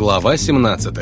Глава 17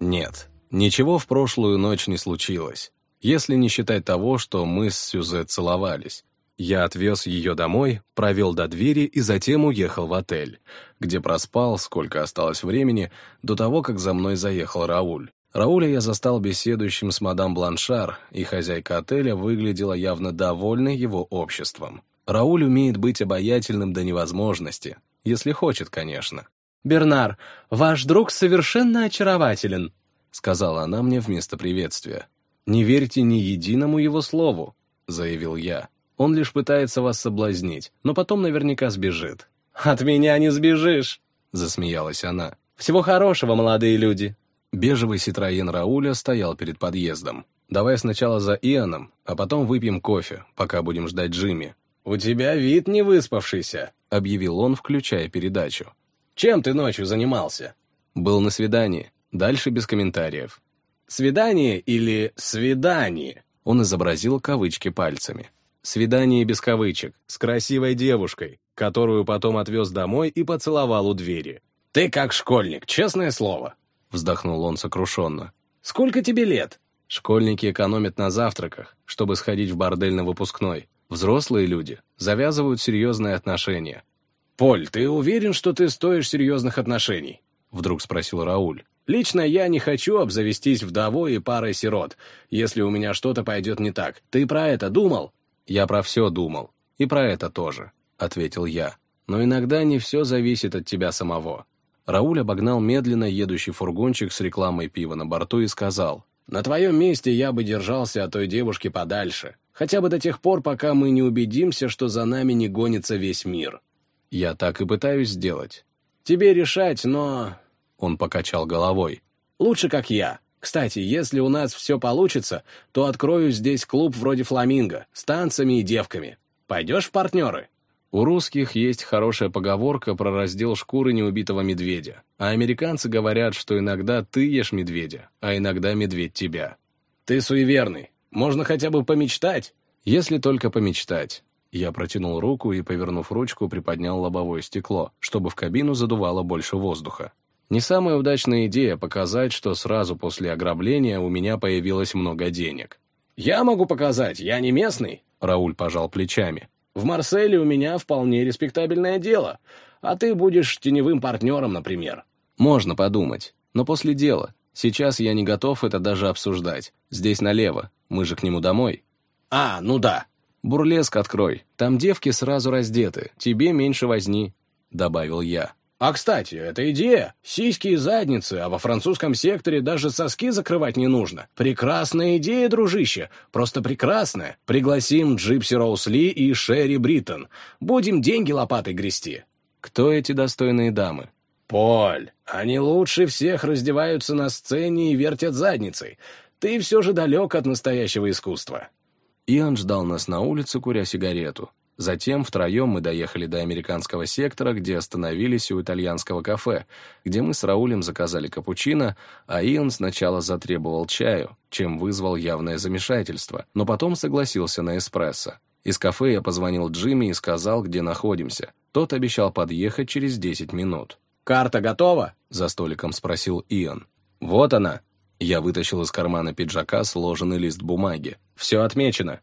Нет, ничего в прошлую ночь не случилось, если не считать того, что мы с Сюзе целовались. Я отвез ее домой, провел до двери и затем уехал в отель, где проспал, сколько осталось времени, до того, как за мной заехал Рауль. Рауля я застал беседующим с мадам Бланшар, и хозяйка отеля выглядела явно довольной его обществом. Рауль умеет быть обаятельным до невозможности, если хочет, конечно. «Бернар, ваш друг совершенно очарователен», — сказала она мне вместо приветствия. «Не верьте ни единому его слову», — заявил я. «Он лишь пытается вас соблазнить, но потом наверняка сбежит». «От меня не сбежишь», — засмеялась она. «Всего хорошего, молодые люди». Бежевый Ситроен Рауля стоял перед подъездом. «Давай сначала за Иоанном, а потом выпьем кофе, пока будем ждать Джимми». «У тебя вид не выспавшийся», — объявил он, включая передачу. «Чем ты ночью занимался?» «Был на свидании. Дальше без комментариев». «Свидание или свидание?» Он изобразил кавычки пальцами. «Свидание без кавычек, с красивой девушкой, которую потом отвез домой и поцеловал у двери». «Ты как школьник, честное слово». Вздохнул он сокрушенно. «Сколько тебе лет?» Школьники экономят на завтраках, чтобы сходить в бордель на выпускной. Взрослые люди завязывают серьезные отношения. «Поль, ты уверен, что ты стоишь серьезных отношений?» Вдруг спросил Рауль. «Лично я не хочу обзавестись вдовой и парой сирот, если у меня что-то пойдет не так. Ты про это думал?» «Я про все думал. И про это тоже», — ответил я. «Но иногда не все зависит от тебя самого. Рауль обогнал медленно едущий фургончик с рекламой пива на борту и сказал, «На твоем месте я бы держался от той девушки подальше, хотя бы до тех пор, пока мы не убедимся, что за нами не гонится весь мир». «Я так и пытаюсь сделать». «Тебе решать, но...» Он покачал головой. «Лучше, как я. Кстати, если у нас все получится, то открою здесь клуб вроде «Фламинго» с танцами и девками. Пойдешь в партнеры?» У русских есть хорошая поговорка про раздел шкуры неубитого медведя, а американцы говорят, что иногда ты ешь медведя, а иногда медведь тебя. Ты суеверный. Можно хотя бы помечтать. Если только помечтать. Я протянул руку и, повернув ручку, приподнял лобовое стекло, чтобы в кабину задувало больше воздуха. Не самая удачная идея показать, что сразу после ограбления у меня появилось много денег. «Я могу показать, я не местный», — Рауль пожал плечами. В Марселе у меня вполне респектабельное дело, а ты будешь теневым партнером, например». «Можно подумать, но после дела. Сейчас я не готов это даже обсуждать. Здесь налево, мы же к нему домой». «А, ну да». «Бурлеск открой, там девки сразу раздеты, тебе меньше возни», — добавил я. А, кстати, это идея. Сиськи и задницы, а во французском секторе даже соски закрывать не нужно. Прекрасная идея, дружище. Просто прекрасная. Пригласим Джипси Роуз Ли и Шерри Бриттон. Будем деньги лопатой грести. Кто эти достойные дамы? Поль, они лучше всех раздеваются на сцене и вертят задницей. Ты все же далек от настоящего искусства. Иоанн ждал нас на улице, куря сигарету. Затем втроем мы доехали до американского сектора, где остановились у итальянского кафе, где мы с Раулем заказали капучино, а Ион сначала затребовал чаю, чем вызвал явное замешательство, но потом согласился на эспрессо. Из кафе я позвонил Джимми и сказал, где находимся. Тот обещал подъехать через 10 минут. «Карта готова?» — за столиком спросил Ион. «Вот она». Я вытащил из кармана пиджака сложенный лист бумаги. «Все отмечено».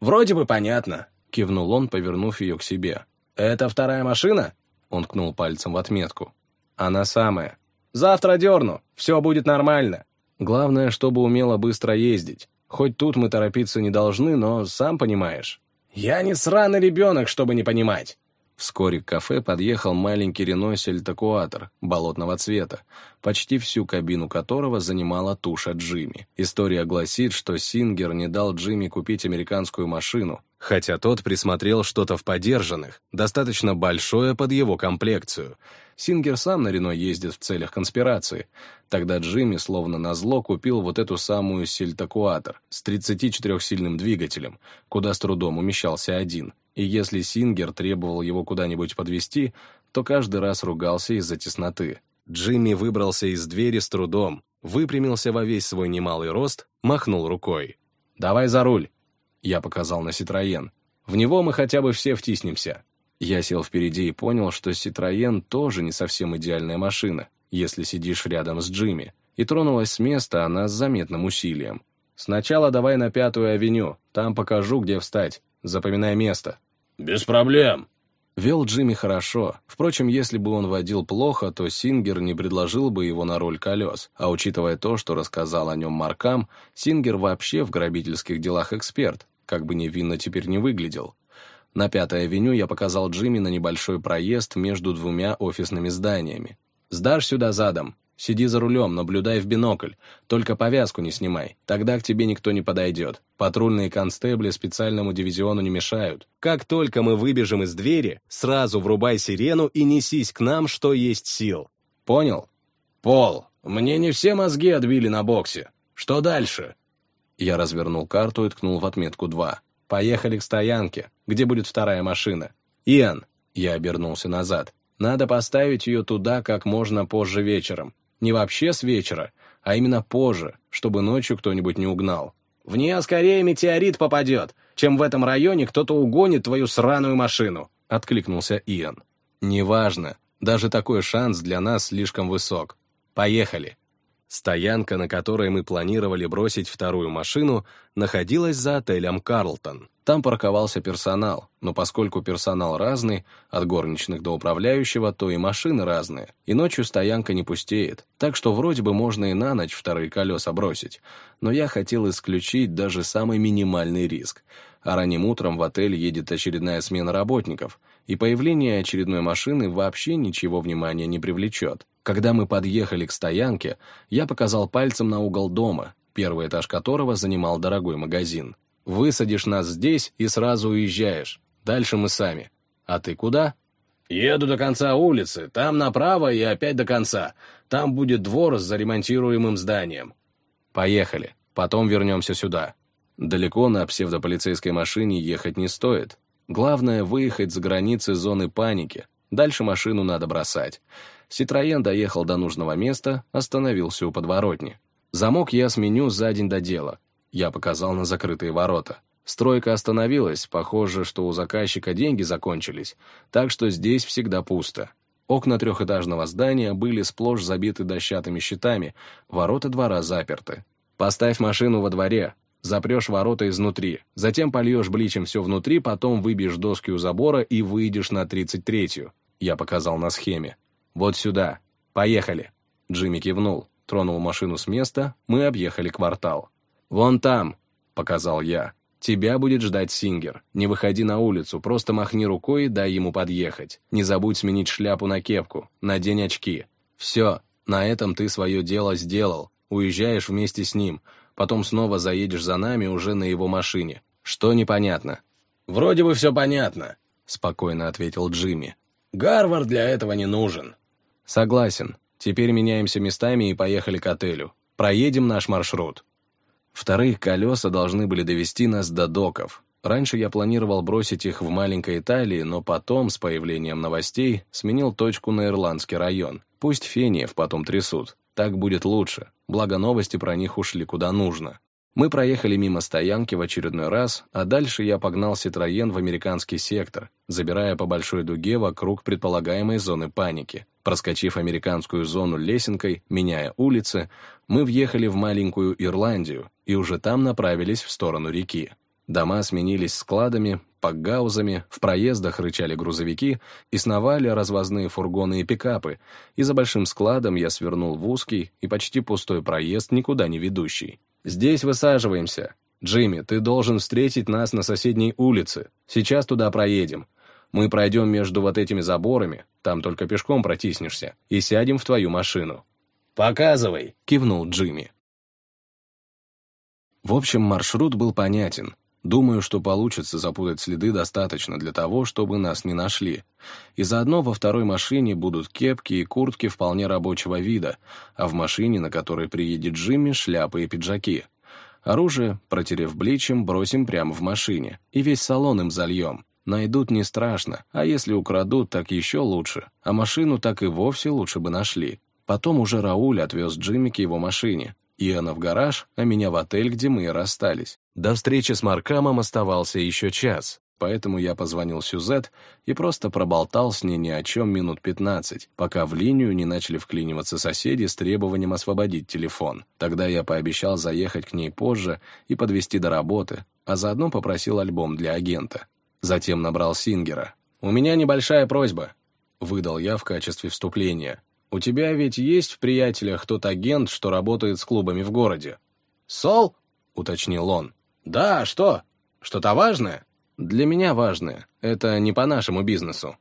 «Вроде бы понятно», Кивнул он, повернув ее к себе. «Это вторая машина?» Он ткнул пальцем в отметку. «Она самая. Завтра дерну. Все будет нормально». Главное, чтобы умела быстро ездить. Хоть тут мы торопиться не должны, но сам понимаешь. «Я не сраный ребенок, чтобы не понимать». Вскоре к кафе подъехал маленький Рено Сельтакуатор болотного цвета, почти всю кабину которого занимала туша Джимми. История гласит, что Сингер не дал Джимми купить американскую машину, хотя тот присмотрел что-то в подержанных, достаточно большое под его комплекцию. Сингер сам на Рено ездит в целях конспирации. Тогда Джимми, словно назло, купил вот эту самую сельтакуатор с 34-сильным двигателем, куда с трудом умещался один. И если Сингер требовал его куда-нибудь подвести, то каждый раз ругался из-за тесноты. Джимми выбрался из двери с трудом, выпрямился во весь свой немалый рост, махнул рукой. «Давай за руль!» Я показал на Ситроен. В него мы хотя бы все втиснемся. Я сел впереди и понял, что Citroёn тоже не совсем идеальная машина, если сидишь рядом с Джимми, и тронулась с места она с заметным усилием. «Сначала давай на Пятую авеню, там покажу, где встать. Запоминай место». «Без проблем», Вел Джимми хорошо. Впрочем, если бы он водил плохо, то Сингер не предложил бы его на роль колес. А учитывая то, что рассказал о нем Маркам, Сингер вообще в грабительских делах эксперт, как бы невинно теперь не выглядел. На Пятой авеню я показал Джимми на небольшой проезд между двумя офисными зданиями. «Сдашь сюда задом. Сиди за рулем, наблюдай в бинокль. Только повязку не снимай. Тогда к тебе никто не подойдет. Патрульные констебли специальному дивизиону не мешают. Как только мы выбежим из двери, сразу врубай сирену и несись к нам, что есть сил. Понял? Пол, мне не все мозги отбили на боксе. Что дальше? Я развернул карту и ткнул в отметку 2. Поехали к стоянке, где будет вторая машина. Иэн, я обернулся назад. Надо поставить ее туда как можно позже вечером. Не вообще с вечера, а именно позже, чтобы ночью кто-нибудь не угнал. В нее скорее метеорит попадет, чем в этом районе кто-то угонит твою сраную машину», — откликнулся Иэн. «Неважно, даже такой шанс для нас слишком высок. Поехали». Стоянка, на которой мы планировали бросить вторую машину, находилась за отелем «Карлтон». Там парковался персонал, но поскольку персонал разный, от горничных до управляющего, то и машины разные, и ночью стоянка не пустеет, так что вроде бы можно и на ночь вторые колеса бросить, но я хотел исключить даже самый минимальный риск, а ранним утром в отель едет очередная смена работников, и появление очередной машины вообще ничего внимания не привлечет. Когда мы подъехали к стоянке, я показал пальцем на угол дома, первый этаж которого занимал дорогой магазин. Высадишь нас здесь и сразу уезжаешь. Дальше мы сами. А ты куда? Еду до конца улицы, там направо и опять до конца. Там будет двор с заремонтируемым зданием. Поехали. Потом вернемся сюда. Далеко на псевдополицейской машине ехать не стоит. Главное — выехать за границы зоны паники. Дальше машину надо бросать. Ситроен доехал до нужного места, остановился у подворотни. Замок я сменю за день до дела. Я показал на закрытые ворота. Стройка остановилась, похоже, что у заказчика деньги закончились, так что здесь всегда пусто. Окна трехэтажного здания были сплошь забиты дощатыми щитами, ворота двора заперты. Поставь машину во дворе, запрешь ворота изнутри, затем польешь бличем все внутри, потом выбьешь доски у забора и выйдешь на 33-ю. Я показал на схеме. Вот сюда. Поехали. Джимми кивнул, тронул машину с места, мы объехали квартал. «Вон там», — показал я. «Тебя будет ждать Сингер. Не выходи на улицу, просто махни рукой и дай ему подъехать. Не забудь сменить шляпу на кепку, надень очки. Все, на этом ты свое дело сделал. Уезжаешь вместе с ним, потом снова заедешь за нами уже на его машине. Что непонятно?» «Вроде бы все понятно», — спокойно ответил Джимми. «Гарвард для этого не нужен». «Согласен. Теперь меняемся местами и поехали к отелю. Проедем наш маршрут». Вторые колеса должны были довести нас до доков. Раньше я планировал бросить их в маленькой Италии, но потом, с появлением новостей, сменил точку на Ирландский район. Пусть фениев потом трясут. Так будет лучше. Благо новости про них ушли куда нужно. Мы проехали мимо стоянки в очередной раз, а дальше я погнал Ситроен в американский сектор, забирая по большой дуге вокруг предполагаемой зоны паники. Проскочив американскую зону лесенкой, меняя улицы, мы въехали в маленькую Ирландию и уже там направились в сторону реки. Дома сменились складами, пакгаузами, в проездах рычали грузовики и сновали развозные фургоны и пикапы, и за большим складом я свернул в узкий и почти пустой проезд, никуда не ведущий. «Здесь высаживаемся. Джимми, ты должен встретить нас на соседней улице. Сейчас туда проедем. Мы пройдем между вот этими заборами, там только пешком протиснешься, и сядем в твою машину». «Показывай», — кивнул Джимми. В общем, маршрут был понятен. Думаю, что получится запутать следы достаточно для того, чтобы нас не нашли. И заодно во второй машине будут кепки и куртки вполне рабочего вида, а в машине, на которой приедет Джимми, шляпы и пиджаки. Оружие, протерев бличем, бросим прямо в машине, и весь салон им зальем. Найдут не страшно, а если украдут, так еще лучше, а машину так и вовсе лучше бы нашли. Потом уже Рауль отвез Джимми к его машине. Иоанна в гараж, а меня в отель, где мы и расстались. До встречи с Маркамом оставался еще час. поэтому я позвонил Сюзет и просто проболтал с ней ни о чем минут пятнадцать, пока в линию не начали вклиниваться соседи с требованием освободить телефон. Тогда я пообещал заехать к ней позже и подвести до работы, а заодно попросил альбом для агента. Затем набрал Сингера. «У меня небольшая просьба», — выдал я в качестве вступления. «У тебя ведь есть в приятелях тот агент, что работает с клубами в городе?» «Сол?» — уточнил он. «Да, что? Что-то важное?» «Для меня важное. Это не по нашему бизнесу».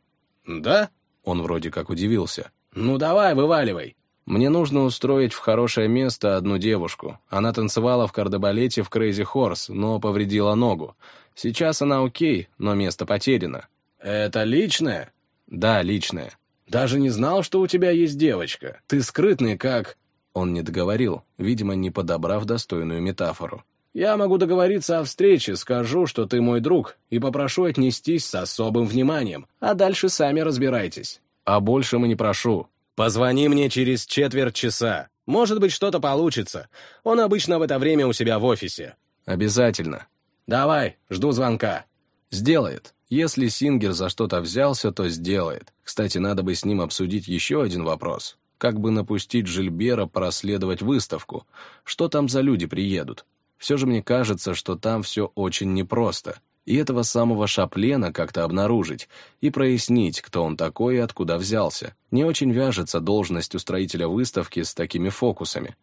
«Да?» Он вроде как удивился. «Ну давай, вываливай». «Мне нужно устроить в хорошее место одну девушку. Она танцевала в кардебалете в Crazy Horse, но повредила ногу. Сейчас она окей, но место потеряно». «Это личное?» «Да, личное». «Даже не знал, что у тебя есть девочка. Ты скрытный как...» Он не договорил, видимо, не подобрав достойную метафору. «Я могу договориться о встрече, скажу, что ты мой друг, и попрошу отнестись с особым вниманием, а дальше сами разбирайтесь». «А больше мы не прошу». «Позвони мне через четверть часа. Может быть, что-то получится. Он обычно в это время у себя в офисе». «Обязательно». «Давай, жду звонка». «Сделает. Если Сингер за что-то взялся, то сделает. Кстати, надо бы с ним обсудить еще один вопрос. Как бы напустить Жильбера порасследовать выставку? Что там за люди приедут? Все же мне кажется, что там все очень непросто. И этого самого Шаплена как-то обнаружить и прояснить, кто он такой и откуда взялся. Не очень вяжется должность устроителя выставки с такими фокусами.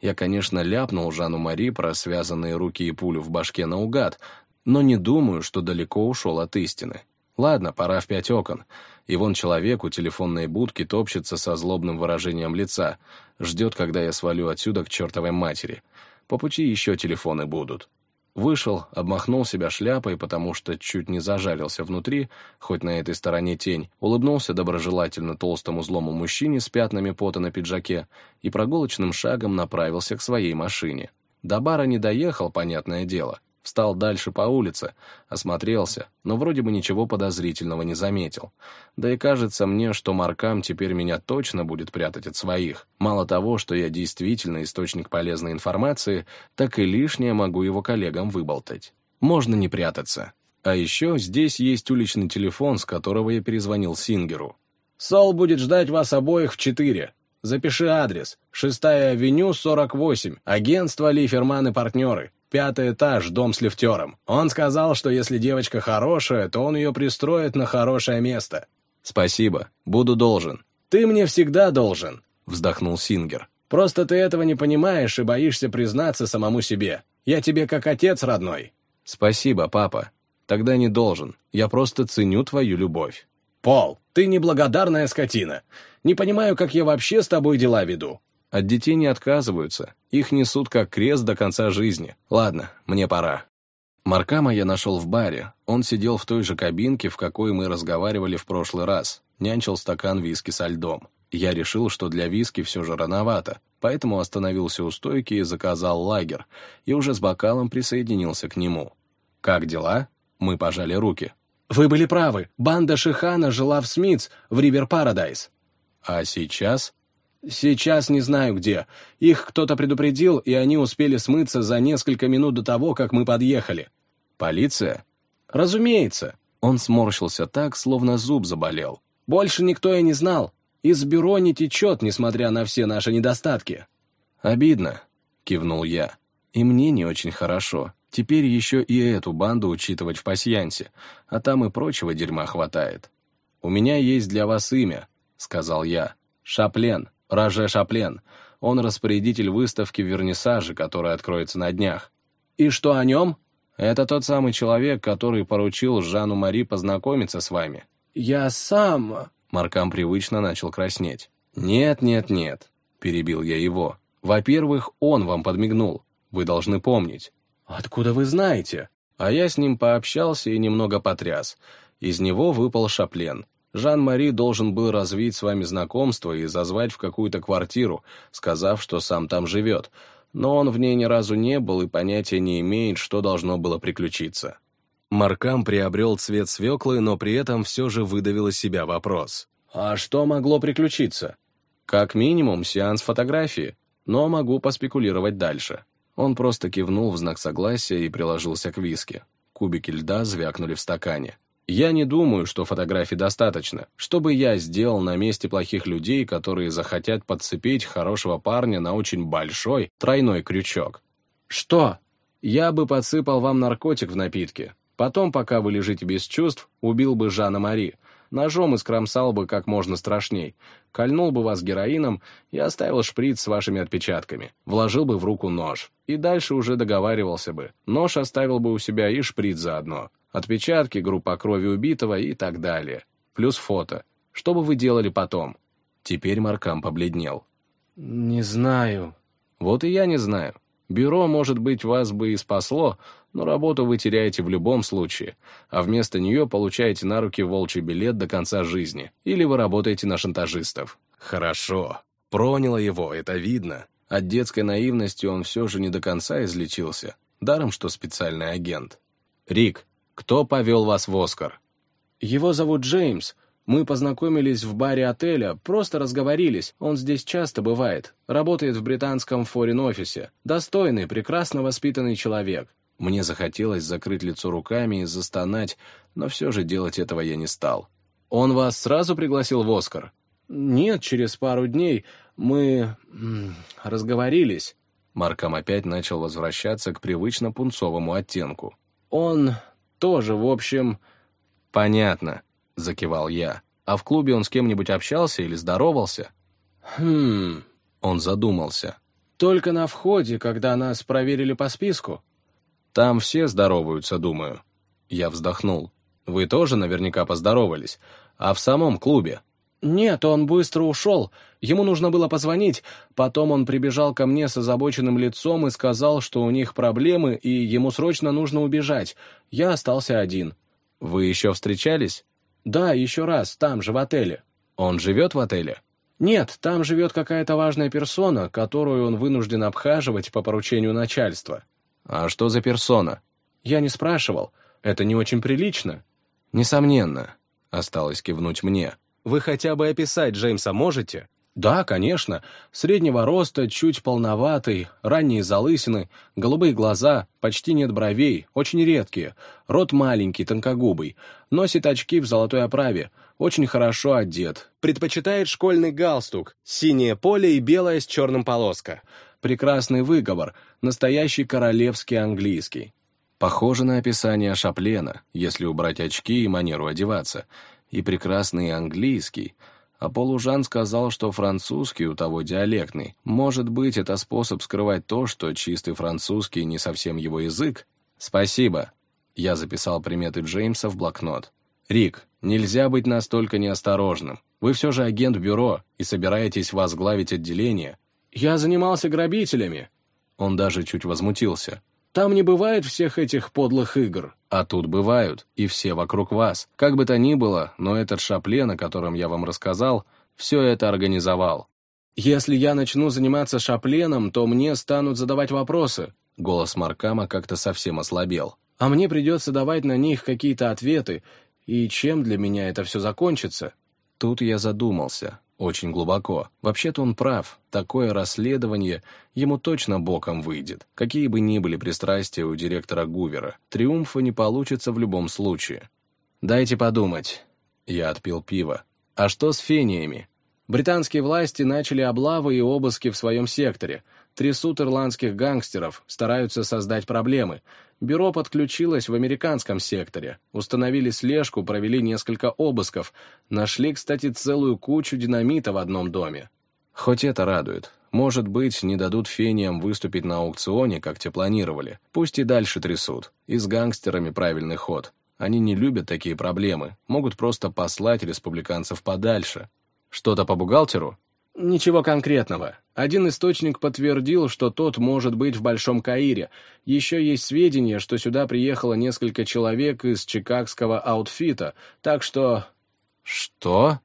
Я, конечно, ляпнул Жану Мари про связанные руки и пулю в башке наугад, но не думаю, что далеко ушел от истины. Ладно, пора в пять окон. И вон человек у телефонной будки топчется со злобным выражением лица, ждет, когда я свалю отсюда к чертовой матери. По пути еще телефоны будут. Вышел, обмахнул себя шляпой, потому что чуть не зажарился внутри, хоть на этой стороне тень, улыбнулся доброжелательно толстому злому мужчине с пятнами пота на пиджаке и прогулочным шагом направился к своей машине. До бара не доехал, понятное дело. Встал дальше по улице, осмотрелся, но вроде бы ничего подозрительного не заметил. Да и кажется мне, что Маркам теперь меня точно будет прятать от своих. Мало того, что я действительно источник полезной информации, так и лишнее могу его коллегам выболтать. Можно не прятаться. А еще здесь есть уличный телефон, с которого я перезвонил Сингеру. «Сол будет ждать вас обоих в четыре. Запиши адрес. Шестая авеню, 48. Агентство Лиферман и партнеры. Пятый этаж, дом с лифтером. Он сказал, что если девочка хорошая, то он ее пристроит на хорошее место. Спасибо, буду должен. Ты мне всегда должен, вздохнул Сингер. Просто ты этого не понимаешь и боишься признаться самому себе. Я тебе как отец родной. Спасибо, папа. Тогда не должен. Я просто ценю твою любовь. Пол, ты неблагодарная скотина. Не понимаю, как я вообще с тобой дела веду. От детей не отказываются, их несут как крест до конца жизни. Ладно, мне пора. Маркама я нашел в баре. Он сидел в той же кабинке, в какой мы разговаривали в прошлый раз. Нянчил стакан виски со льдом. Я решил, что для виски все же рановато, поэтому остановился у стойки и заказал лагер, и уже с бокалом присоединился к нему. «Как дела?» Мы пожали руки. «Вы были правы. Банда Шихана жила в Смитс, в Ривер Парадайз». «А сейчас?» «Сейчас не знаю где. Их кто-то предупредил, и они успели смыться за несколько минут до того, как мы подъехали». «Полиция?» «Разумеется». Он сморщился так, словно зуб заболел. «Больше никто и не знал. Из бюро не течет, несмотря на все наши недостатки». «Обидно», — кивнул я. «И мне не очень хорошо. Теперь еще и эту банду учитывать в пасьянсе, а там и прочего дерьма хватает. У меня есть для вас имя», — сказал я. «Шаплен». Роже Шаплен. Он распорядитель выставки в Вернисаже, которая откроется на днях. И что о нем? Это тот самый человек, который поручил Жанну Мари познакомиться с вами. Я сам... Маркам привычно начал краснеть. «Нет, нет, нет», — перебил я его. «Во-первых, он вам подмигнул. Вы должны помнить». «Откуда вы знаете?» А я с ним пообщался и немного потряс. Из него выпал Шаплен. Жан-Мари должен был развить с вами знакомство и зазвать в какую-то квартиру, сказав, что сам там живет, но он в ней ни разу не был и понятия не имеет, что должно было приключиться. Маркам приобрел цвет свеклы, но при этом все же выдавил из себя вопрос. «А что могло приключиться?» «Как минимум сеанс фотографии, но могу поспекулировать дальше». Он просто кивнул в знак согласия и приложился к виске. кубики льда звякнули в стакане. Я не думаю, что фотографий достаточно. Что бы я сделал на месте плохих людей, которые захотят подцепить хорошего парня на очень большой тройной крючок? Что? Я бы подсыпал вам наркотик в напитке. Потом, пока вы лежите без чувств, убил бы Жана Мари. Ножом искромсал бы как можно страшней. Кольнул бы вас героином и оставил шприц с вашими отпечатками. Вложил бы в руку нож. И дальше уже договаривался бы. Нож оставил бы у себя и шприц заодно. Отпечатки, группа крови убитого и так далее. Плюс фото. Что бы вы делали потом? Теперь Маркам побледнел. «Не знаю». «Вот и я не знаю. Бюро, может быть, вас бы и спасло, но работу вы теряете в любом случае, а вместо нее получаете на руки волчий билет до конца жизни, или вы работаете на шантажистов. Хорошо. Проняло его, это видно. От детской наивности он все же не до конца излечился, даром что специальный агент. Рик, кто повел вас в Оскар? Его зовут Джеймс. Мы познакомились в баре отеля, просто разговорились. Он здесь часто бывает. Работает в британском форин-офисе. Достойный, прекрасно воспитанный человек. Мне захотелось закрыть лицо руками и застонать, но все же делать этого я не стал. «Он вас сразу пригласил в Оскар?» «Нет, через пару дней мы... разговорились». Марком опять начал возвращаться к привычно пунцовому оттенку. «Он тоже, в общем...» «Понятно», — закивал я. «А в клубе он с кем-нибудь общался или здоровался?» «Хм...» Он задумался. «Только на входе, когда нас проверили по списку». Там все здороваются, думаю. Я вздохнул. Вы тоже наверняка поздоровались. А в самом клубе? Нет, он быстро ушел. Ему нужно было позвонить. Потом он прибежал ко мне с озабоченным лицом и сказал, что у них проблемы, и ему срочно нужно убежать. Я остался один. Вы еще встречались? Да, еще раз, там же, в отеле. Он живет в отеле? Нет, там живет какая-то важная персона, которую он вынужден обхаживать по поручению начальства. «А что за персона?» «Я не спрашивал. Это не очень прилично». «Несомненно», — осталось кивнуть мне. «Вы хотя бы описать Джеймса можете?» «Да, конечно. Среднего роста, чуть полноватый, ранние залысины, голубые глаза, почти нет бровей, очень редкие, рот маленький, тонкогубый, носит очки в золотой оправе, очень хорошо одет, предпочитает школьный галстук, синее поле и белое с черным полоска, прекрасный выговор, настоящий королевский английский. Похоже на описание Шаплена, если убрать очки и манеру одеваться, и прекрасный английский, а Полужан сказал, что французский у того диалектный. Может быть, это способ скрывать то, что чистый французский не совсем его язык? Спасибо. Я записал приметы Джеймса в блокнот. Рик, нельзя быть настолько неосторожным. Вы все же агент бюро и собираетесь возглавить отделение. Я занимался грабителями. Он даже чуть возмутился. Там не бывает всех этих подлых игр. А тут бывают, и все вокруг вас. Как бы то ни было, но этот Шаплен, о котором я вам рассказал, все это организовал. Если я начну заниматься Шапленом, то мне станут задавать вопросы. Голос Маркама как-то совсем ослабел. А мне придется давать на них какие-то ответы. И чем для меня это все закончится? Тут я задумался. Очень глубоко. Вообще-то он прав. Такое расследование ему точно боком выйдет. Какие бы ни были пристрастия у директора Гувера, триумфа не получится в любом случае. Дайте подумать. Я отпил пиво. А что с фениями? Британские власти начали облавы и обыски в своем секторе. Трясут ирландских гангстеров, стараются создать проблемы. Бюро подключилось в американском секторе. Установили слежку, провели несколько обысков. Нашли, кстати, целую кучу динамита в одном доме. Хоть это радует. Может быть, не дадут фениям выступить на аукционе, как те планировали. Пусть и дальше трясут. И с гангстерами правильный ход. Они не любят такие проблемы. Могут просто послать республиканцев подальше. Что-то по бухгалтеру? Ничего конкретного. Один источник подтвердил, что тот может быть в Большом Каире. Еще есть сведения, что сюда приехало несколько человек из чикагского аутфита, так что... Что?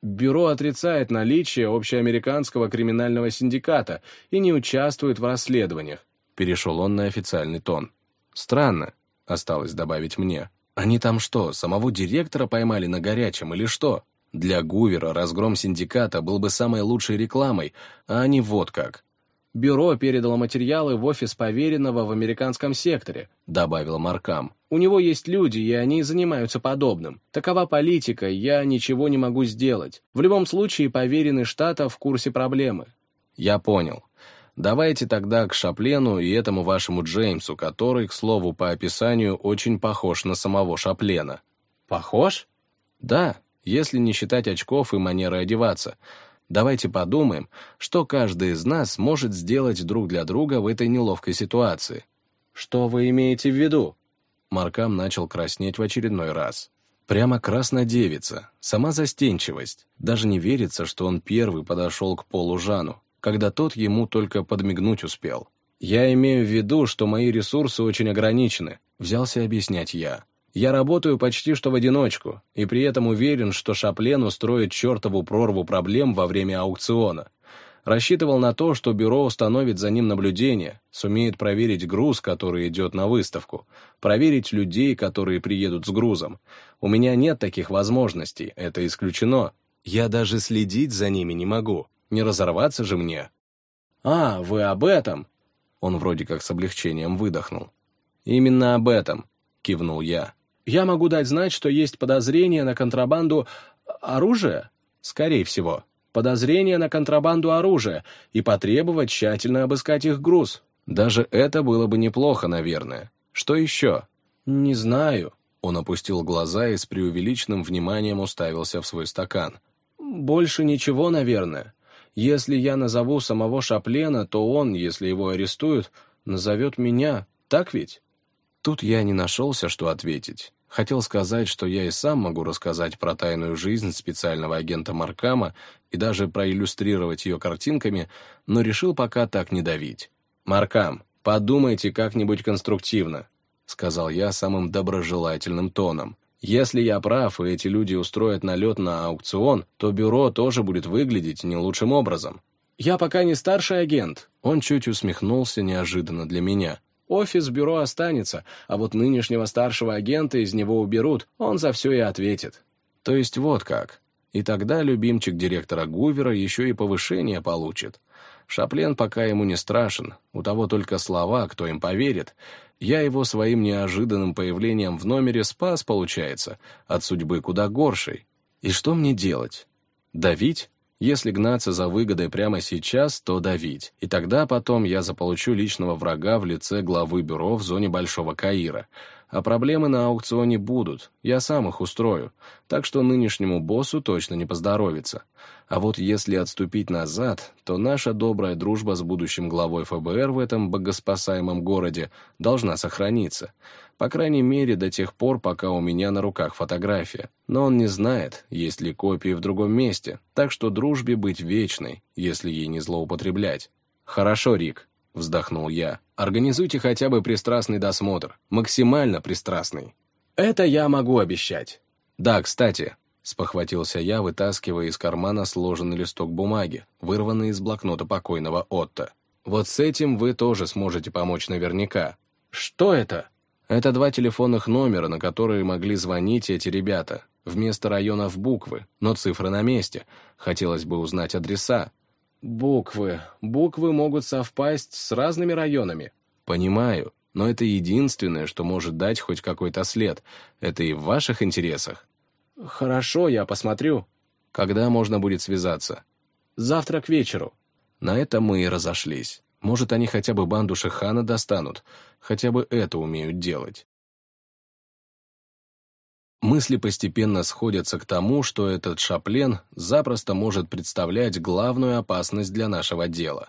Бюро отрицает наличие общеамериканского криминального синдиката и не участвует в расследованиях. Перешел он на официальный тон. Странно, осталось добавить мне. Они там что, самого директора поймали на горячем или что? Для Гувера разгром синдиката был бы самой лучшей рекламой, а не вот как. Бюро передало материалы в офис поверенного в американском секторе», — добавил Маркам. «У него есть люди, и они занимаются подобным. Такова политика, я ничего не могу сделать. В любом случае, поверенный штата в курсе проблемы». «Я понял. Давайте тогда к Шаплену и этому вашему Джеймсу, который, к слову, по описанию очень похож на самого Шаплена». «Похож?» «Да, если не считать очков и манеры одеваться». Давайте подумаем, что каждый из нас может сделать друг для друга в этой неловкой ситуации. Что вы имеете в виду? Маркам начал краснеть в очередной раз. Прямо краснодевица, сама застенчивость. Даже не верится, что он первый подошел к Полу Жану, когда тот ему только подмигнуть успел. «Я имею в виду, что мои ресурсы очень ограничены», — взялся объяснять я. Я работаю почти что в одиночку, и при этом уверен, что Шаплен устроит чертову прорву проблем во время аукциона. Рассчитывал на то, что бюро установит за ним наблюдение, сумеет проверить груз, который идет на выставку, проверить людей, которые приедут с грузом. У меня нет таких возможностей, это исключено. Я даже следить за ними не могу. Не разорваться же мне. «А, вы об этом?» Он вроде как с облегчением выдохнул. «Именно об этом», — кивнул я. Я могу дать знать, что есть подозрение на контрабанду оружия? Скорее всего. Подозрение на контрабанду оружия и потребовать тщательно обыскать их груз. Даже это было бы неплохо, наверное. Что еще? Не знаю. Он опустил глаза и с преувеличенным вниманием уставился в свой стакан. Больше ничего, наверное. Если я назову самого Шаплена, то он, если его арестуют, назовет меня. Так ведь? Тут я не нашелся, что ответить. Хотел сказать, что я и сам могу рассказать про тайную жизнь специального агента Маркама и даже проиллюстрировать ее картинками, но решил пока так не давить. «Маркам, подумайте как-нибудь конструктивно», — сказал я самым доброжелательным тоном. «Если я прав, и эти люди устроят налет на аукцион, то бюро тоже будет выглядеть не лучшим образом». «Я пока не старший агент», — он чуть усмехнулся неожиданно для меня. Офис бюро останется, а вот нынешнего старшего агента из него уберут, он за все и ответит. То есть вот как. И тогда любимчик директора Гувера еще и повышение получит. Шаплен пока ему не страшен, у того только слова, кто им поверит. Я его своим неожиданным появлением в номере спас, получается, от судьбы куда горшей. И что мне делать? Давить? Если гнаться за выгодой прямо сейчас, то давить. И тогда потом я заполучу личного врага в лице главы бюро в зоне Большого Каира. А проблемы на аукционе будут, я сам их устрою. Так что нынешнему боссу точно не поздоровится. А вот если отступить назад, то наша добрая дружба с будущим главой ФБР в этом богоспасаемом городе должна сохраниться. По крайней мере, до тех пор, пока у меня на руках фотография. Но он не знает, есть ли копии в другом месте, так что дружбе быть вечной, если ей не злоупотреблять. «Хорошо, Рик», — вздохнул я. «Организуйте хотя бы пристрастный досмотр. Максимально пристрастный». «Это я могу обещать». «Да, кстати», — спохватился я, вытаскивая из кармана сложенный листок бумаги, вырванный из блокнота покойного Отто. «Вот с этим вы тоже сможете помочь наверняка». «Что это?» Это два телефонных номера, на которые могли звонить эти ребята. Вместо районов буквы, но цифры на месте. Хотелось бы узнать адреса. Буквы. Буквы могут совпасть с разными районами. Понимаю, но это единственное, что может дать хоть какой-то след. Это и в ваших интересах. Хорошо, я посмотрю. Когда можно будет связаться? Завтра к вечеру. На этом мы и разошлись. Может, они хотя бы банду Шихана достанут, хотя бы это умеют делать. Мысли постепенно сходятся к тому, что этот шаплен запросто может представлять главную опасность для нашего дела.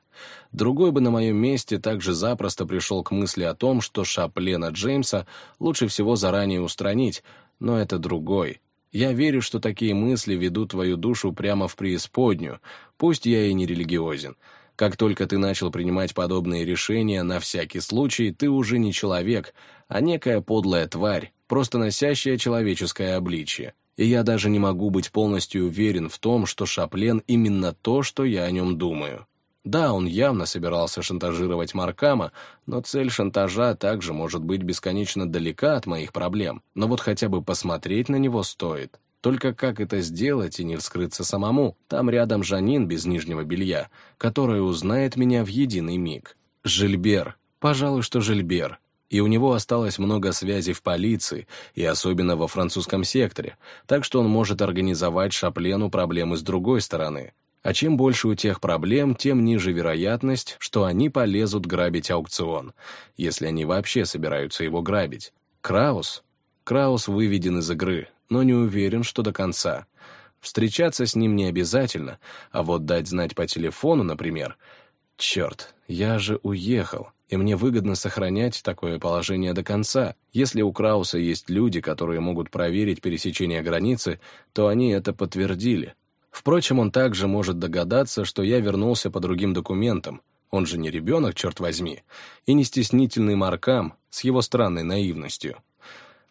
Другой бы на моем месте также запросто пришел к мысли о том, что шаплена Джеймса лучше всего заранее устранить, но это другой. Я верю, что такие мысли ведут твою душу прямо в преисподнюю, пусть я и не религиозен. Как только ты начал принимать подобные решения на всякий случай, ты уже не человек, а некая подлая тварь, просто носящая человеческое обличье. И я даже не могу быть полностью уверен в том, что Шаплен именно то, что я о нем думаю. Да, он явно собирался шантажировать Маркама, но цель шантажа также может быть бесконечно далека от моих проблем. Но вот хотя бы посмотреть на него стоит. Только как это сделать и не вскрыться самому? Там рядом Жанин без нижнего белья, которая узнает меня в единый миг. Жильбер. Пожалуй, что Жильбер. И у него осталось много связей в полиции, и особенно во французском секторе, так что он может организовать Шаплену проблемы с другой стороны. А чем больше у тех проблем, тем ниже вероятность, что они полезут грабить аукцион, если они вообще собираются его грабить. Краус? Краус выведен из игры, но не уверен, что до конца. Встречаться с ним не обязательно, а вот дать знать по телефону, например. Черт, я же уехал, и мне выгодно сохранять такое положение до конца. Если у Крауса есть люди, которые могут проверить пересечение границы, то они это подтвердили. Впрочем, он также может догадаться, что я вернулся по другим документам. Он же не ребенок, черт возьми, и не стеснительный Маркам с его странной наивностью.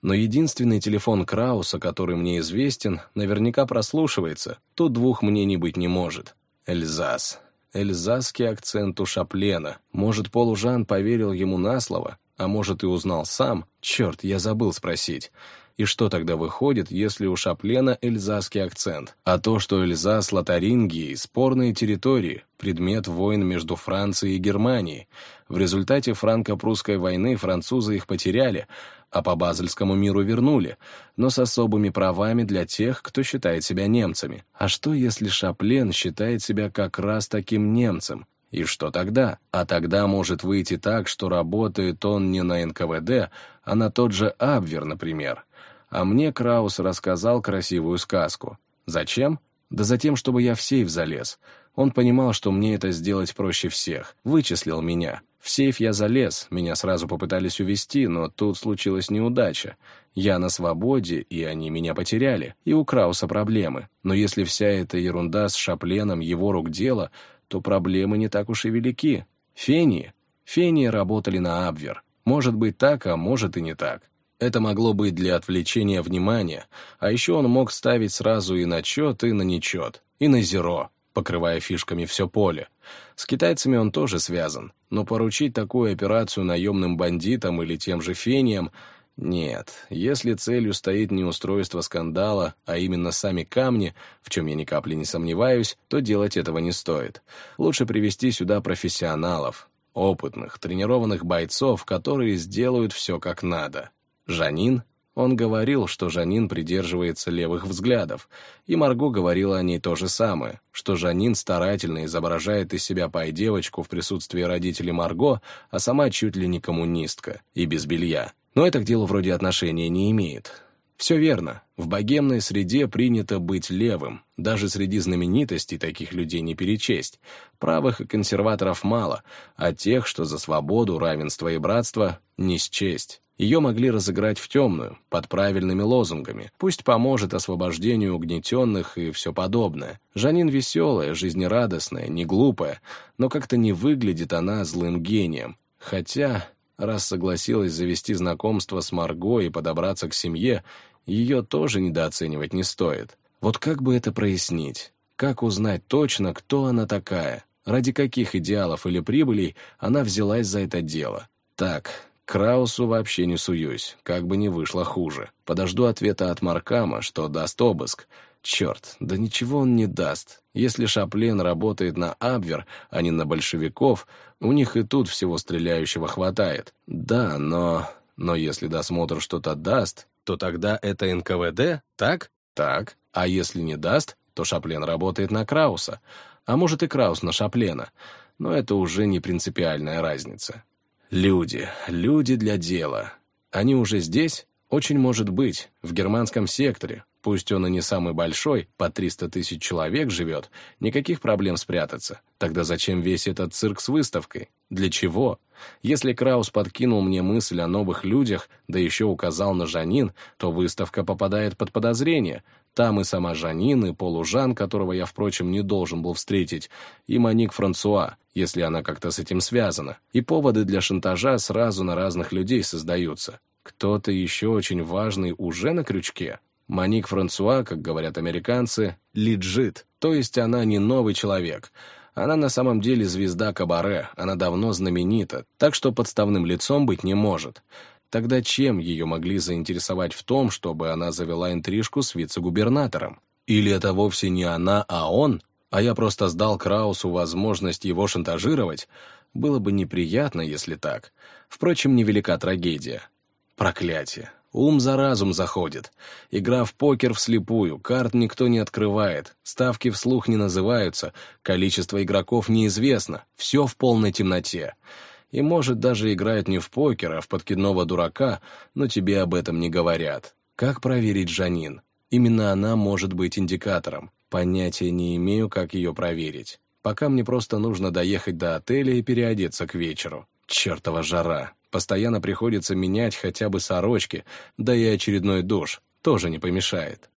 Но единственный телефон Крауса, который мне известен, наверняка прослушивается. Тут двух мнений быть не может. Эльзас. Эльзасский акцент у Шаплена. Может, Полужан поверил ему на слово, а может и узнал сам. Черт, я забыл спросить. И что тогда выходит, если у Шаплена эльзасский акцент? А то, что Эльзас, Лотарингии, спорные территории, предмет войн между Францией и Германией. В результате франко-прусской войны французы их потеряли, а по Базельскому миру вернули, но с особыми правами для тех, кто считает себя немцами. А что, если Шаплен считает себя как раз таким немцем? И что тогда? А тогда может выйти так, что работает он не на НКВД, а на тот же Абвер, например. А мне Краус рассказал красивую сказку. Зачем? Да затем, чтобы я в сейф залез. Он понимал, что мне это сделать проще всех. Вычислил меня. В сейф я залез, меня сразу попытались увести, но тут случилась неудача. Я на свободе, и они меня потеряли. И у Крауса проблемы. Но если вся эта ерунда с Шапленом его рук дело, то проблемы не так уж и велики. Фении? Фении работали на Абвер. Может быть так, а может и не так. Это могло быть для отвлечения внимания, а еще он мог ставить сразу и на чет, и на нечет, и на зеро, покрывая фишками все поле. С китайцами он тоже связан, но поручить такую операцию наемным бандитам или тем же фениям нет, если целью стоит не устройство скандала, а именно сами камни, в чем я ни капли не сомневаюсь, то делать этого не стоит. Лучше привести сюда профессионалов, опытных, тренированных бойцов, которые сделают все как надо. Жанин? Он говорил, что Жанин придерживается левых взглядов, и Марго говорила о ней то же самое, что Жанин старательно изображает из себя пай-девочку в присутствии родителей Марго, а сама чуть ли не коммунистка, и без белья. Но это к делу вроде отношения не имеет. Все верно. В богемной среде принято быть левым. Даже среди знаменитостей таких людей не перечесть. Правых и консерваторов мало, а тех, что за свободу, равенство и братство, не счесть. Ее могли разыграть в темную, под правильными лозунгами. Пусть поможет освобождению угнетенных и все подобное. Жанин веселая, жизнерадостная, не глупая, но как-то не выглядит она злым гением. Хотя, раз согласилась завести знакомство с Марго и подобраться к семье, ее тоже недооценивать не стоит. Вот как бы это прояснить? Как узнать точно, кто она такая? Ради каких идеалов или прибылей она взялась за это дело? Так, Краусу вообще не суюсь, как бы не вышло хуже. Подожду ответа от Маркама, что даст обыск. Черт, да ничего он не даст. Если Шаплен работает на Абвер, а не на большевиков, у них и тут всего стреляющего хватает. Да, но... Но если досмотр что-то даст, то тогда это НКВД, так? Так. А если не даст, то Шаплен работает на Крауса. А может и Краус на Шаплена. Но это уже не принципиальная разница. Люди, люди для дела. Они уже здесь? Очень может быть, в германском секторе. Пусть он и не самый большой, по 300 тысяч человек живет, никаких проблем спрятаться. Тогда зачем весь этот цирк с выставкой? Для чего? Если Краус подкинул мне мысль о новых людях, да еще указал на Жанин, то выставка попадает под подозрение, там и сама Жанин, и Полужан, которого я, впрочем, не должен был встретить, и Моник Франсуа, если она как-то с этим связана. И поводы для шантажа сразу на разных людей создаются. Кто-то еще очень важный уже на крючке. Моник Франсуа, как говорят американцы, лиджит, то есть она не новый человек. Она на самом деле звезда кабаре, она давно знаменита, так что подставным лицом быть не может. Тогда чем ее могли заинтересовать в том, чтобы она завела интрижку с вице-губернатором? Или это вовсе не она, а он? А я просто сдал Краусу возможность его шантажировать? Было бы неприятно, если так. Впрочем, невелика трагедия. Проклятие. Ум за разум заходит. Игра в покер вслепую, карт никто не открывает, ставки вслух не называются, количество игроков неизвестно, все в полной темноте. И, может, даже играют не в покер, а в подкидного дурака, но тебе об этом не говорят. Как проверить Жанин? Именно она может быть индикатором. Понятия не имею, как ее проверить. Пока мне просто нужно доехать до отеля и переодеться к вечеру. Чертова жара. Постоянно приходится менять хотя бы сорочки, да и очередной душ тоже не помешает.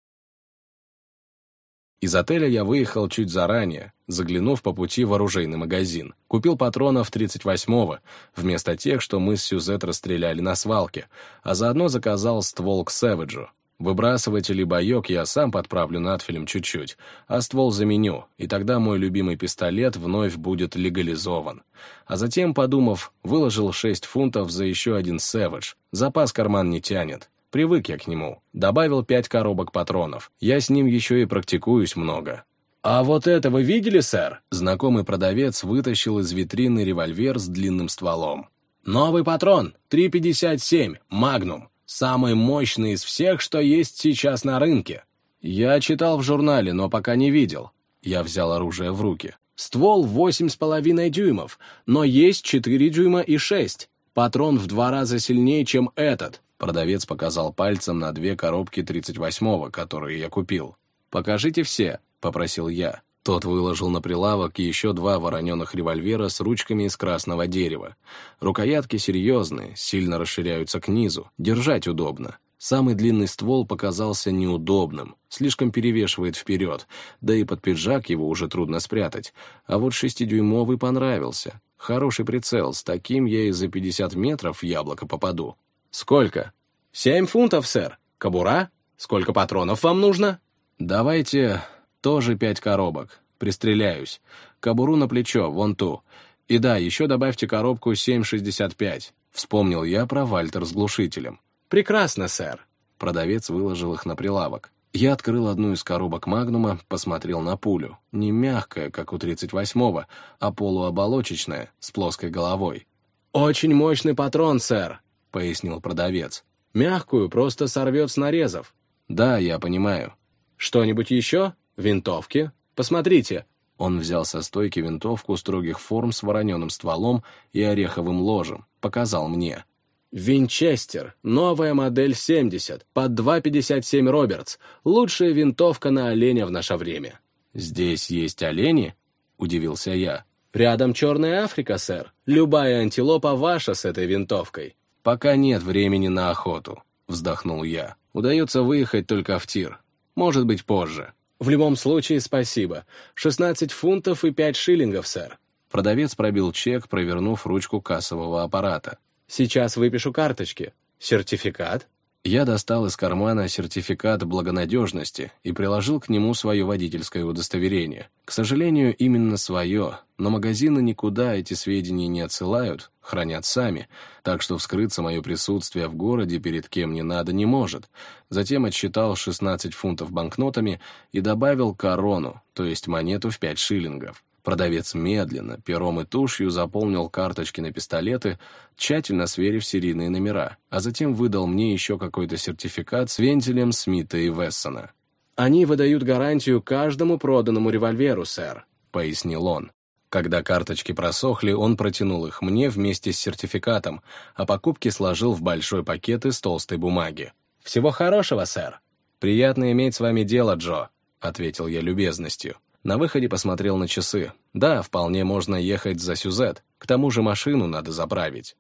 Из отеля я выехал чуть заранее, заглянув по пути в оружейный магазин. Купил патронов 38-го, вместо тех, что мы с Сюзет расстреляли на свалке, а заодно заказал ствол к Сэвиджу. Выбрасывать или боек я сам подправлю надфилем чуть-чуть, а ствол заменю, и тогда мой любимый пистолет вновь будет легализован. А затем, подумав, выложил 6 фунтов за еще один Сэвидж. Запас карман не тянет. Привык я к нему. Добавил 5 коробок патронов. Я с ним еще и практикуюсь много. «А вот это вы видели, сэр?» Знакомый продавец вытащил из витрины револьвер с длинным стволом. «Новый патрон, 3,57, Магнум. Самый мощный из всех, что есть сейчас на рынке. Я читал в журнале, но пока не видел. Я взял оружие в руки. Ствол восемь с половиной дюймов, но есть четыре дюйма и шесть. Патрон в два раза сильнее, чем этот. Продавец показал пальцем на две коробки 38-го, которые я купил. «Покажите все», — попросил я. Тот выложил на прилавок еще два вороненых револьвера с ручками из красного дерева. Рукоятки серьезные, сильно расширяются к низу, держать удобно. Самый длинный ствол показался неудобным, слишком перевешивает вперед, да и под пиджак его уже трудно спрятать. А вот шестидюймовый понравился. Хороший прицел, с таким я и за 50 метров в яблоко попаду. «Сколько?» «Семь фунтов, сэр. Кобура? Сколько патронов вам нужно?» «Давайте тоже пять коробок. Пристреляюсь. Кобуру на плечо, вон ту. И да, еще добавьте коробку 7,65. Вспомнил я про Вальтер с глушителем. «Прекрасно, сэр». Продавец выложил их на прилавок. Я открыл одну из коробок Магнума, посмотрел на пулю. Не мягкая, как у 38-го, а полуоболочечная, с плоской головой. «Очень мощный патрон, сэр», — пояснил продавец. «Мягкую просто сорвет с нарезов». «Да, я понимаю». «Что-нибудь еще?» «Винтовки? Посмотрите!» Он взял со стойки винтовку строгих форм с вороненым стволом и ореховым ложем, показал мне. «Винчестер, новая модель 70, под 2,57 Робертс, лучшая винтовка на оленя в наше время». «Здесь есть олени?» — удивился я. «Рядом Черная Африка, сэр. Любая антилопа ваша с этой винтовкой». «Пока нет времени на охоту», — вздохнул я. «Удается выехать только в тир. Может быть, позже». «В любом случае, спасибо. 16 фунтов и 5 шиллингов, сэр». Продавец пробил чек, провернув ручку кассового аппарата. «Сейчас выпишу карточки. Сертификат?» Я достал из кармана сертификат благонадежности и приложил к нему свое водительское удостоверение. К сожалению, именно свое, но магазины никуда эти сведения не отсылают, хранят сами, так что вскрыться мое присутствие в городе перед кем не надо не может. Затем отсчитал 16 фунтов банкнотами и добавил корону, то есть монету в 5 шиллингов. Продавец медленно, пером и тушью заполнил карточки на пистолеты, тщательно сверив серийные номера, а затем выдал мне еще какой-то сертификат с вентилем Смита и Вессона. «Они выдают гарантию каждому проданному револьверу, сэр», — пояснил он. Когда карточки просохли, он протянул их мне вместе с сертификатом, а покупки сложил в большой пакет из толстой бумаги. «Всего хорошего, сэр». «Приятно иметь с вами дело, Джо», — ответил я любезностью. На выходе посмотрел на часы. Да, вполне можно ехать за Сюзет. К тому же машину надо заправить.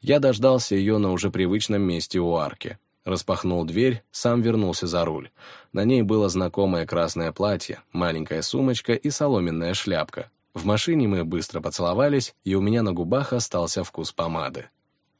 Я дождался ее на уже привычном месте у арки. Распахнул дверь, сам вернулся за руль. На ней было знакомое красное платье, маленькая сумочка и соломенная шляпка. В машине мы быстро поцеловались, и у меня на губах остался вкус помады.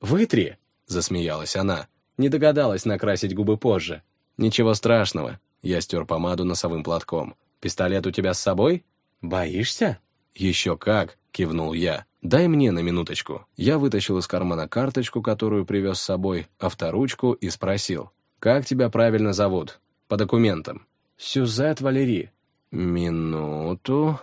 «Вытри!» — засмеялась она. Не догадалась накрасить губы позже. «Ничего страшного». Я стер помаду носовым платком. «Пистолет у тебя с собой?» «Боишься?» «Еще как!» — кивнул я. «Дай мне на минуточку». Я вытащил из кармана карточку, которую привез с собой, авторучку и спросил. «Как тебя правильно зовут? По документам». «Сюзет Валери». «Минуту...»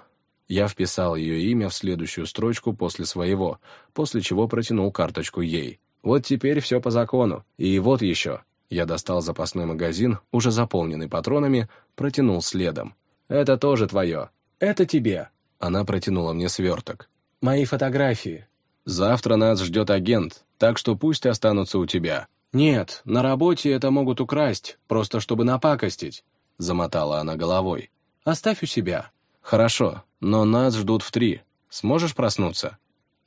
Я вписал ее имя в следующую строчку после своего, после чего протянул карточку ей. «Вот теперь все по закону. И вот еще». Я достал запасной магазин, уже заполненный патронами, протянул следом. «Это тоже твое. Это тебе». Она протянула мне сверток. «Мои фотографии». «Завтра нас ждет агент, так что пусть останутся у тебя». «Нет, на работе это могут украсть, просто чтобы напакостить», — замотала она головой. «Оставь у себя». «Хорошо, но нас ждут в три. Сможешь проснуться?»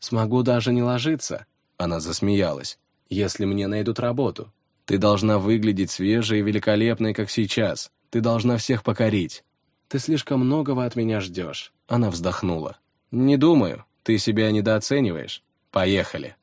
«Смогу даже не ложиться», — она засмеялась, «если мне найдут работу». «Ты должна выглядеть свежей и великолепной, как сейчас. Ты должна всех покорить». «Ты слишком многого от меня ждешь», — она вздохнула. «Не думаю. Ты себя недооцениваешь. Поехали».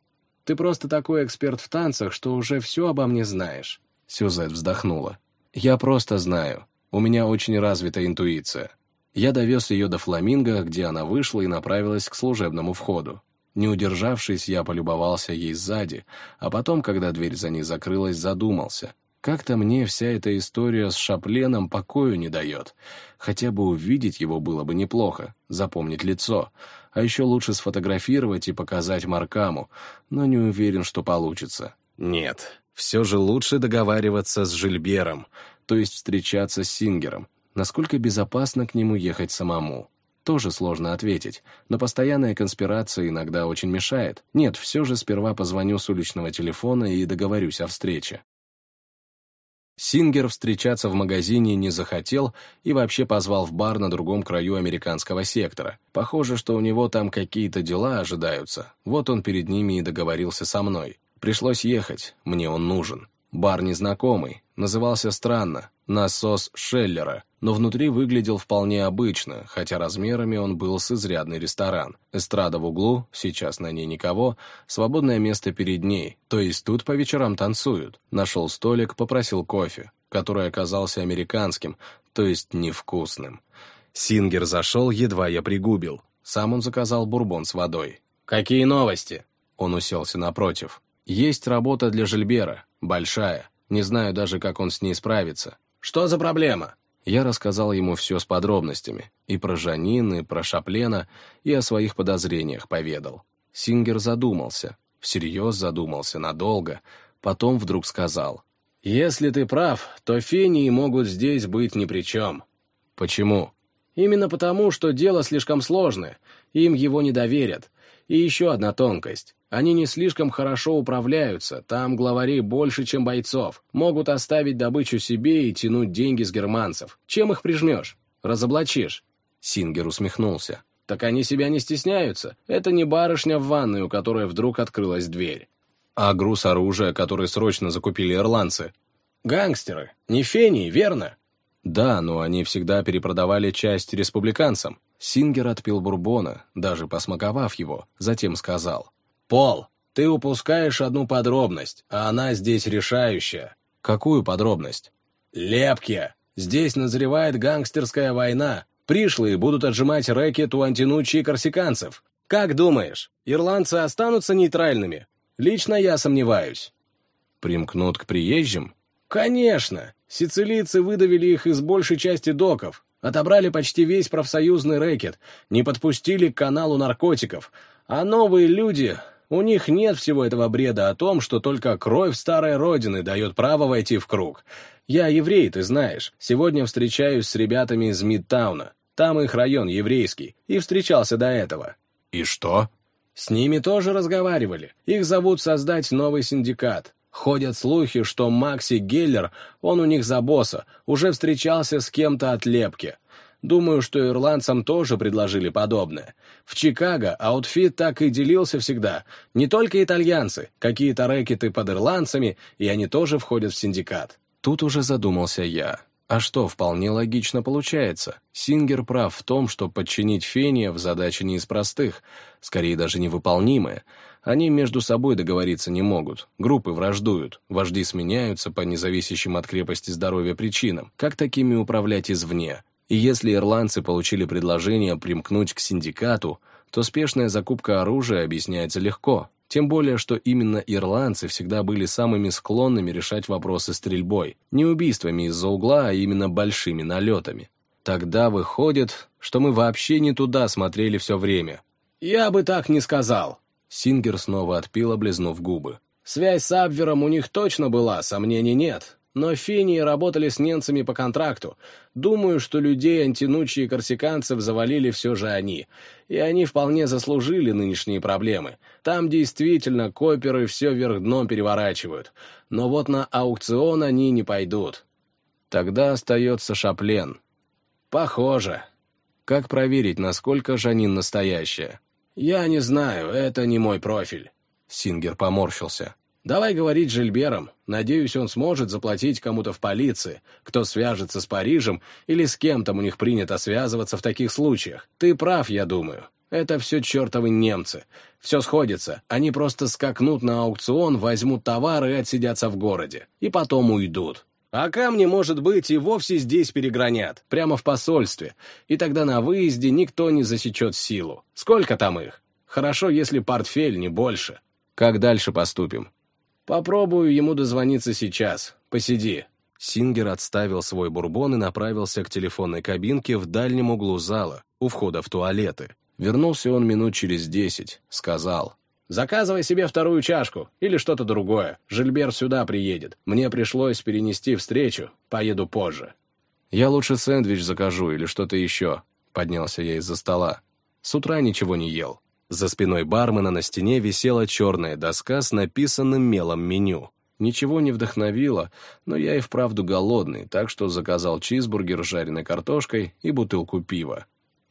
«Ты просто такой эксперт в танцах, что уже все обо мне знаешь». Сюзет вздохнула. «Я просто знаю. У меня очень развита интуиция. Я довез ее до Фламинго, где она вышла и направилась к служебному входу. Не удержавшись, я полюбовался ей сзади, а потом, когда дверь за ней закрылась, задумался. Как-то мне вся эта история с Шапленом покою не дает. Хотя бы увидеть его было бы неплохо, запомнить лицо. А еще лучше сфотографировать и показать Маркаму, но не уверен, что получится. Нет, все же лучше договариваться с Жильбером, то есть встречаться с Сингером. Насколько безопасно к нему ехать самому? Тоже сложно ответить, но постоянная конспирация иногда очень мешает. Нет, все же сперва позвоню с уличного телефона и договорюсь о встрече. Сингер встречаться в магазине не захотел и вообще позвал в бар на другом краю американского сектора. Похоже, что у него там какие-то дела ожидаются. Вот он перед ними и договорился со мной. Пришлось ехать, мне он нужен. Бар незнакомый, назывался странно, насос Шеллера, но внутри выглядел вполне обычно, хотя размерами он был с изрядный ресторан. Эстрада в углу, сейчас на ней никого, свободное место перед ней, то есть тут по вечерам танцуют. Нашел столик, попросил кофе, который оказался американским, то есть невкусным. Сингер зашел, едва я пригубил. Сам он заказал бурбон с водой. «Какие новости?» Он уселся напротив. «Есть работа для Жильбера. Большая. Не знаю даже, как он с ней справится. Что за проблема? Я рассказал ему все с подробностями. И про Жанин, и про Шаплена, и о своих подозрениях поведал. Сингер задумался. Всерьез задумался, надолго. Потом вдруг сказал. «Если ты прав, то фении могут здесь быть ни при чем». «Почему?» «Именно потому, что дело слишком сложное. Им его не доверят. И еще одна тонкость. Они не слишком хорошо управляются, там главарей больше, чем бойцов. Могут оставить добычу себе и тянуть деньги с германцев. Чем их прижмешь? Разоблачишь?» Сингер усмехнулся. «Так они себя не стесняются. Это не барышня в ванной, у которой вдруг открылась дверь». «А груз оружия, который срочно закупили ирландцы?» «Гангстеры. Не фении, верно?» «Да, но они всегда перепродавали часть республиканцам. Сингер отпил бурбона, даже посмаковав его, затем сказал. «Пол, ты упускаешь одну подробность, а она здесь решающая». «Какую подробность?» «Лепки. Здесь назревает гангстерская война. Пришлые будут отжимать рэкет у антинучи корсиканцев. Как думаешь, ирландцы останутся нейтральными? Лично я сомневаюсь». «Примкнут к приезжим?» «Конечно. Сицилийцы выдавили их из большей части доков, Отобрали почти весь профсоюзный рэкет, не подпустили к каналу наркотиков. А новые люди, у них нет всего этого бреда о том, что только кровь старой родины дает право войти в круг. Я еврей, ты знаешь. Сегодня встречаюсь с ребятами из Мидтауна. Там их район еврейский. И встречался до этого. И что? С ними тоже разговаривали. Их зовут создать новый синдикат. Ходят слухи, что Макси Геллер, он у них за босса, уже встречался с кем-то от Лепке. Думаю, что ирландцам тоже предложили подобное. В Чикаго аутфит так и делился всегда. Не только итальянцы, какие-то рэкеты под ирландцами, и они тоже входят в синдикат. Тут уже задумался я. А что, вполне логично получается. Сингер прав в том, что подчинить Фениев задача не из простых, скорее даже невыполнимая. Они между собой договориться не могут, группы враждуют, вожди сменяются по независящим от крепости здоровья причинам. Как такими управлять извне? И если ирландцы получили предложение примкнуть к синдикату, то спешная закупка оружия объясняется легко, тем более, что именно ирландцы всегда были самыми склонными решать вопросы стрельбой, не убийствами из-за угла, а именно большими налетами. Тогда выходит, что мы вообще не туда смотрели все время. «Я бы так не сказал», — Сингер снова отпил, облизнув губы. «Связь с Абвером у них точно была, сомнений нет. Но финии работали с немцами по контракту. Думаю, что людей антинучи и корсиканцев завалили все же они. И они вполне заслужили нынешние проблемы. Там действительно коперы все вверх дном переворачивают. Но вот на аукцион они не пойдут. Тогда остается Шаплен. Похоже. Как проверить, насколько Жанин настоящая? Я не знаю, это не мой профиль. Сингер поморщился. Давай говорить с Жильбером. Надеюсь, он сможет заплатить кому-то в полиции, кто свяжется с Парижем или с кем там у них принято связываться в таких случаях. Ты прав, я думаю. Это все чертовы немцы. Все сходится. Они просто скакнут на аукцион, возьмут товары и отсидятся в городе. И потом уйдут. А камни, может быть, и вовсе здесь перегранят, прямо в посольстве. И тогда на выезде никто не засечет силу. Сколько там их? Хорошо, если портфель, не больше. Как дальше поступим? «Попробую ему дозвониться сейчас. Посиди». Сингер отставил свой бурбон и направился к телефонной кабинке в дальнем углу зала, у входа в туалеты. Вернулся он минут через десять, сказал. «Заказывай себе вторую чашку или что-то другое. Жильбер сюда приедет. Мне пришлось перенести встречу. Поеду позже». «Я лучше сэндвич закажу или что-то еще», — поднялся я из-за стола. «С утра ничего не ел». За спиной бармена на стене висела черная доска с написанным мелом меню. Ничего не вдохновило, но я и вправду голодный, так что заказал чизбургер с жареной картошкой и бутылку пива.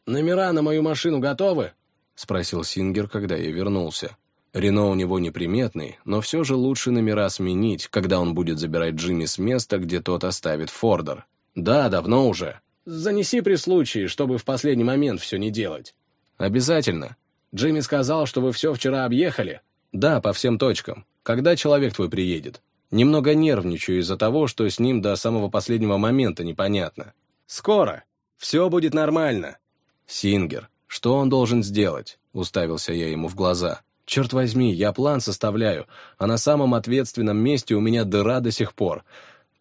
«Номера на мою машину готовы?» — спросил Сингер, когда я вернулся. Рено у него неприметный, но все же лучше номера сменить, когда он будет забирать Джимми с места, где тот оставит Фордер. «Да, давно уже. Занеси при случае, чтобы в последний момент все не делать». «Обязательно. Джимми сказал, что вы все вчера объехали?» «Да, по всем точкам. Когда человек твой приедет?» «Немного нервничаю из-за того, что с ним до самого последнего момента непонятно». «Скоро. Все будет нормально». «Сингер, что он должен сделать?» — уставился я ему в глаза. «Черт возьми, я план составляю, а на самом ответственном месте у меня дыра до сих пор.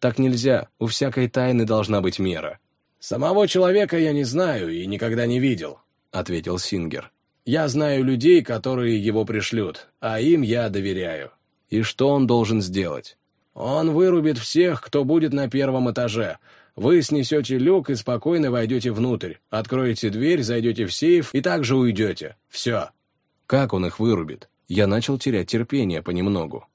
Так нельзя, у всякой тайны должна быть мера». «Самого человека я не знаю и никогда не видел», — ответил Сингер. Я знаю людей, которые его пришлют, а им я доверяю. И что он должен сделать? Он вырубит всех, кто будет на первом этаже. Вы снесете люк и спокойно войдете внутрь, откроете дверь, зайдете в сейф и также уйдете. Все. Как он их вырубит? Я начал терять терпение понемногу.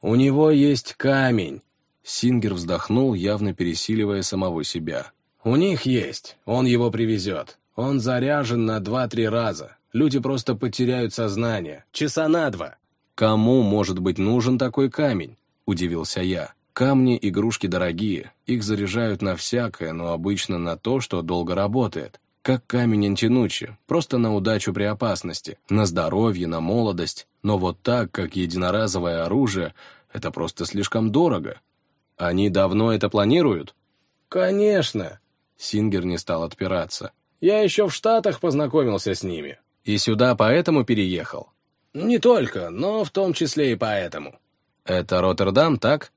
У него есть камень. Сингер вздохнул, явно пересиливая самого себя. У них есть, он его привезет. Он заряжен на два-три раза. Люди просто потеряют сознание. Часа на два. Кому может быть нужен такой камень? Удивился я. Камни – игрушки дорогие, их заряжают на всякое, но обычно на то, что долго работает. Как камень антинучи, просто на удачу при опасности, на здоровье, на молодость. Но вот так, как единоразовое оружие, это просто слишком дорого. Они давно это планируют? Конечно. Сингер не стал отпираться. Я еще в Штатах познакомился с ними. И сюда поэтому переехал? Не только, но в том числе и поэтому. Это Роттердам, так?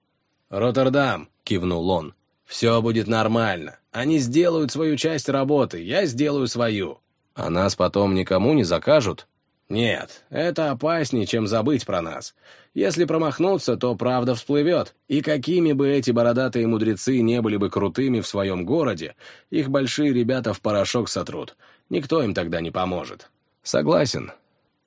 Роттердам, кивнул он. Все будет нормально. Они сделают свою часть работы, я сделаю свою. А нас потом никому не закажут? Нет, это опаснее, чем забыть про нас. Если промахнуться, то правда всплывет. И какими бы эти бородатые мудрецы не были бы крутыми в своем городе, их большие ребята в порошок сотрут. Никто им тогда не поможет. Согласен.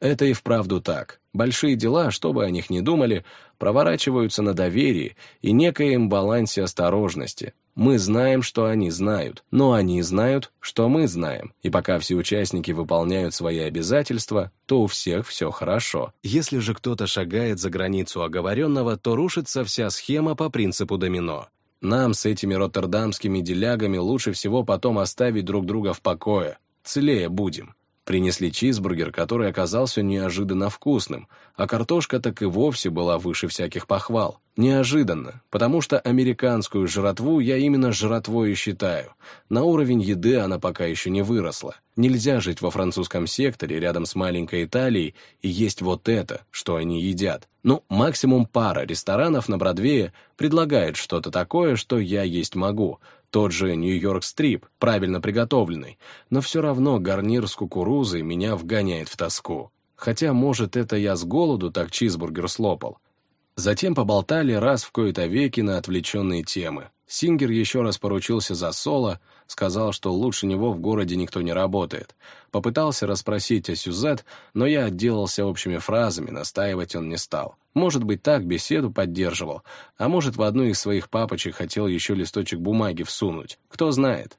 Это и вправду так. Большие дела, что бы о них ни думали, проворачиваются на доверии и некоем балансе осторожности. Мы знаем, что они знают, но они знают, что мы знаем. И пока все участники выполняют свои обязательства, то у всех все хорошо. Если же кто-то шагает за границу оговоренного, то рушится вся схема по принципу домино. Нам с этими роттердамскими делягами лучше всего потом оставить друг друга в покое. Целее будем. Принесли чизбургер, который оказался неожиданно вкусным, а картошка так и вовсе была выше всяких похвал. Неожиданно, потому что американскую жратву я именно жратвой и считаю. На уровень еды она пока еще не выросла. Нельзя жить во французском секторе рядом с маленькой Италией и есть вот это, что они едят. Ну, максимум пара ресторанов на Бродвее предлагает что-то такое, что я есть могу. Тот же Нью-Йорк Стрип, правильно приготовленный. Но все равно гарнир с кукурузой меня вгоняет в тоску. Хотя, может, это я с голоду так чизбургер слопал. Затем поболтали раз в кои-то веки на отвлеченные темы. Сингер еще раз поручился за соло, сказал, что лучше него в городе никто не работает. Попытался расспросить о Сюзет, но я отделался общими фразами, настаивать он не стал. Может быть, так беседу поддерживал, а может, в одну из своих папочек хотел еще листочек бумаги всунуть. Кто знает.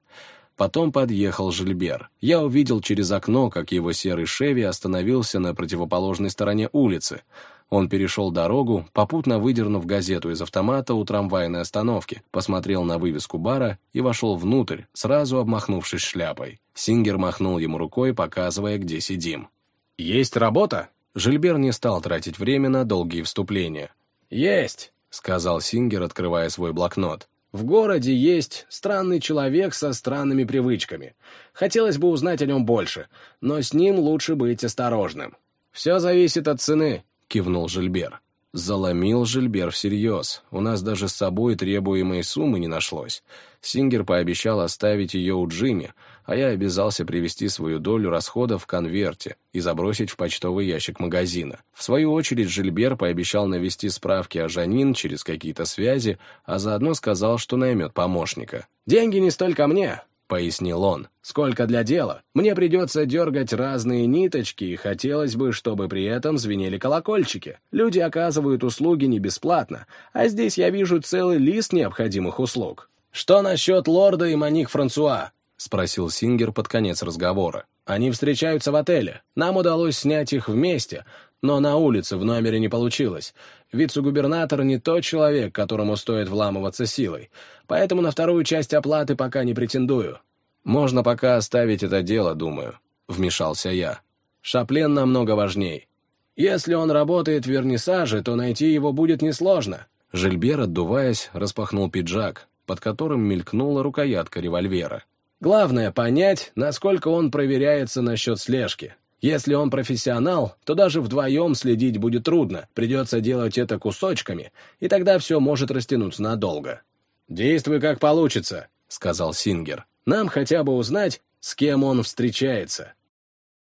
Потом подъехал Жильбер. Я увидел через окно, как его серый Шеви остановился на противоположной стороне улицы. Он перешел дорогу, попутно выдернув газету из автомата у трамвайной остановки, посмотрел на вывеску бара и вошел внутрь, сразу обмахнувшись шляпой. Сингер махнул ему рукой, показывая, где сидим. «Есть работа?» Жильбер не стал тратить время на долгие вступления. «Есть», — сказал Сингер, открывая свой блокнот. «В городе есть странный человек со странными привычками. Хотелось бы узнать о нем больше, но с ним лучше быть осторожным. Все зависит от цены. — кивнул Жильбер. Заломил Жильбер всерьез. У нас даже с собой требуемой суммы не нашлось. Сингер пообещал оставить ее у Джимми, а я обязался привести свою долю расходов в конверте и забросить в почтовый ящик магазина. В свою очередь Жильбер пообещал навести справки о Жанин через какие-то связи, а заодно сказал, что наймет помощника. «Деньги не столько мне», — пояснил он. «Сколько для дела? Мне придется дергать разные ниточки, и хотелось бы, чтобы при этом звенели колокольчики. Люди оказывают услуги не бесплатно, а здесь я вижу целый лист необходимых услуг. Что насчет лорда и Маник Франсуа?» — спросил Сингер под конец разговора. «Они встречаются в отеле. Нам удалось снять их вместе, но на улице в номере не получилось. Вице-губернатор не тот человек, которому стоит вламываться силой, поэтому на вторую часть оплаты пока не претендую. Можно пока оставить это дело, думаю, — вмешался я. Шаплен намного важней. Если он работает в вернисаже, то найти его будет несложно. Жильбер, отдуваясь, распахнул пиджак, под которым мелькнула рукоятка револьвера. Главное — понять, насколько он проверяется насчет слежки. Если он профессионал, то даже вдвоем следить будет трудно, придется делать это кусочками, и тогда все может растянуться надолго. «Действуй как получится», — сказал Сингер. «Нам хотя бы узнать, с кем он встречается».